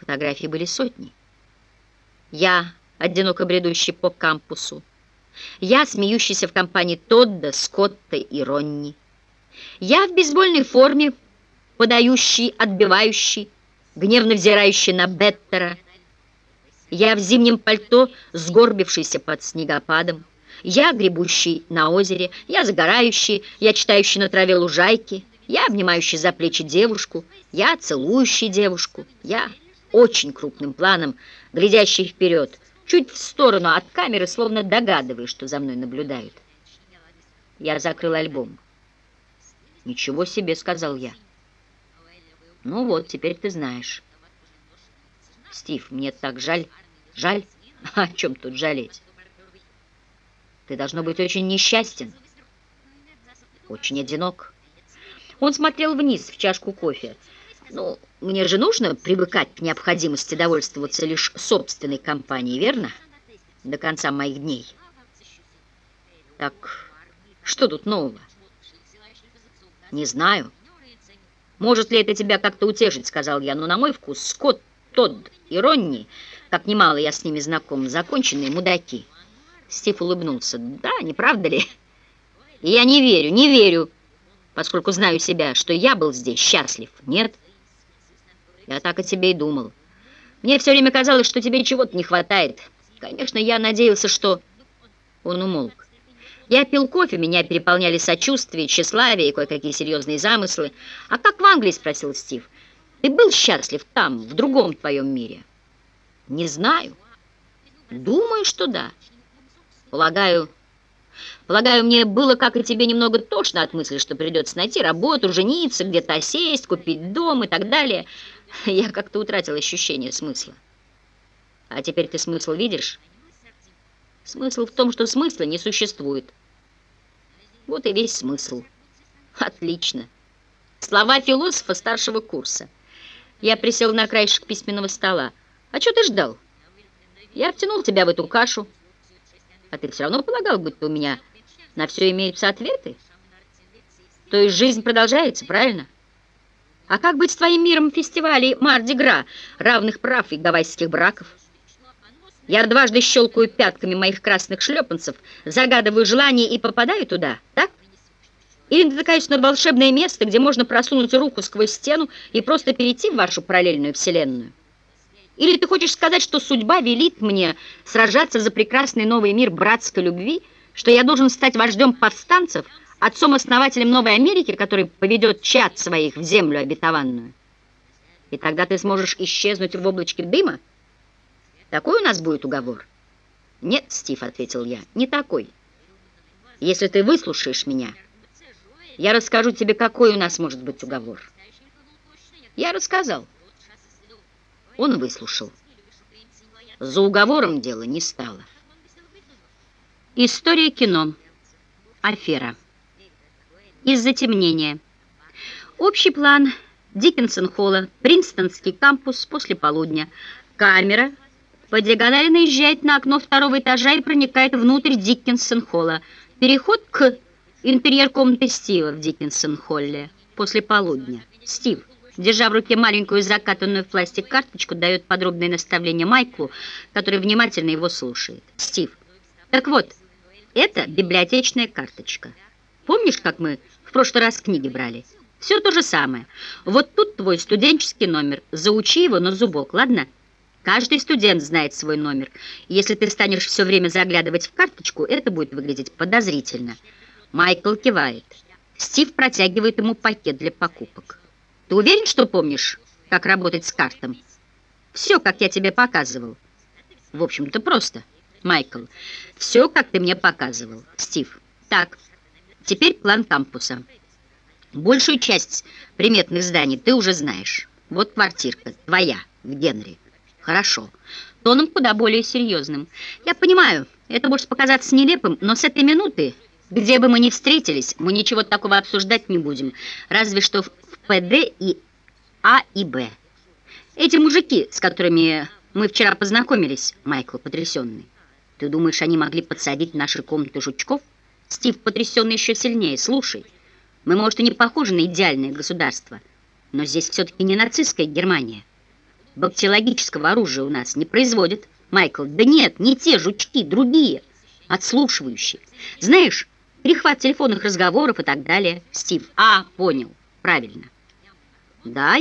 Фотографии были сотни. Я, одиноко бредущий по кампусу. Я, смеющийся в компании Тодда, Скотта и Ронни. Я в бейсбольной форме, подающий, отбивающий, гневно взирающий на Беттера. Я в зимнем пальто, сгорбившийся под снегопадом. Я гребущий на озере, я загорающий, я читающий на траве лужайки, я обнимающий за плечи девушку, я целующий девушку, я очень крупным планом, глядящий вперед, чуть в сторону от камеры, словно догадываясь, что за мной наблюдают. Я закрыл альбом. «Ничего себе», — сказал я. «Ну вот, теперь ты знаешь». «Стив, мне так жаль. Жаль? О чем тут жалеть? Ты должно быть очень несчастен, очень одинок». Он смотрел вниз в чашку кофе. «Ну, мне же нужно привыкать к необходимости довольствоваться лишь собственной компанией, верно? До конца моих дней». «Так что тут нового?» «Не знаю. Может ли это тебя как-то утешить?» — сказал я. «Но на мой вкус Скотт, Тодд и Ронни, как немало я с ними знаком, законченные мудаки». Стив улыбнулся. «Да, не правда ли?» «Я не верю, не верю, поскольку знаю себя, что я был здесь счастлив. Нет?» «Я так о тебе и думал. Мне все время казалось, что тебе чего-то не хватает. Конечно, я надеялся, что...» Он умолк. Я пил кофе, меня переполняли сочувствие, тщеславие и кое-какие серьезные замыслы. «А как в Англии?» — спросил Стив. «Ты был счастлив там, в другом твоем мире?» «Не знаю. Думаю, что да. Полагаю, полагаю, мне было, как и тебе, немного тошно от мысли, что придется найти работу, жениться, где-то осесть, купить дом и так далее. Я как-то утратил ощущение смысла. А теперь ты смысл видишь?» Смысл в том, что смысла не существует. Вот и весь смысл. Отлично. Слова философа старшего курса. Я присел на краешек письменного стола. А что ты ждал? Я втянул тебя в эту кашу. А ты все равно полагал, будто у меня на все имеются ответы? То есть жизнь продолжается, правильно? А как быть с твоим миром фестивалей Марди-Гра, равных прав и гавайских браков? Я дважды щелкаю пятками моих красных шлепанцев, загадываю желание и попадаю туда, так? Или натыкаюсь на волшебное место, где можно просунуть руку сквозь стену и просто перейти в вашу параллельную вселенную? Или ты хочешь сказать, что судьба велит мне сражаться за прекрасный новый мир братской любви, что я должен стать вождем повстанцев, отцом-основателем Новой Америки, который поведет чад своих в землю обетованную? И тогда ты сможешь исчезнуть в облачке дыма, такой у нас будет уговор? Нет, Стив, ответил я, не такой. Если ты выслушаешь меня, я расскажу тебе, какой у нас может быть уговор. Я рассказал. Он выслушал. За уговором дело не стало. История кино. Афера. Из затемнения. Общий план Диккенсон-холла, Принстонский кампус после полудня. Камера по диагонали наезжает на окно второго этажа и проникает внутрь Диккенсон-холла. Переход к интерьер комнаты Стива в Диккенсон-холле после полудня. Стив, держа в руке маленькую закатанную в пластик карточку, дает подробное наставление Майклу, который внимательно его слушает. Стив, так вот, это библиотечная карточка. Помнишь, как мы в прошлый раз книги брали? Все то же самое. Вот тут твой студенческий номер. Заучи его на зубок, ладно? Каждый студент знает свой номер. Если ты станешь все время заглядывать в карточку, это будет выглядеть подозрительно. Майкл кивает. Стив протягивает ему пакет для покупок. Ты уверен, что помнишь, как работать с картом? Все, как я тебе показывал. В общем-то, просто. Майкл, все, как ты мне показывал. Стив, так, теперь план кампуса. Большую часть приметных зданий ты уже знаешь. Вот квартирка, твоя, в Генри. Хорошо. Тоном куда более серьезным. Я понимаю, это может показаться нелепым, но с этой минуты, где бы мы ни встретились, мы ничего такого обсуждать не будем, разве что в ПД и А и Б. Эти мужики, с которыми мы вчера познакомились, Майкл потрясенный. Ты думаешь, они могли подсадить в наши комнаты жучков? Стив потрясенный еще сильнее. Слушай, мы, может, и не похожи на идеальное государство, но здесь все-таки не нацистская Германия. Бактериологического оружия у нас не производят. Майкл, да нет, не те жучки, другие, отслушивающие. Знаешь, перехват телефонных разговоров и так далее. Стив, а, понял, правильно. Да,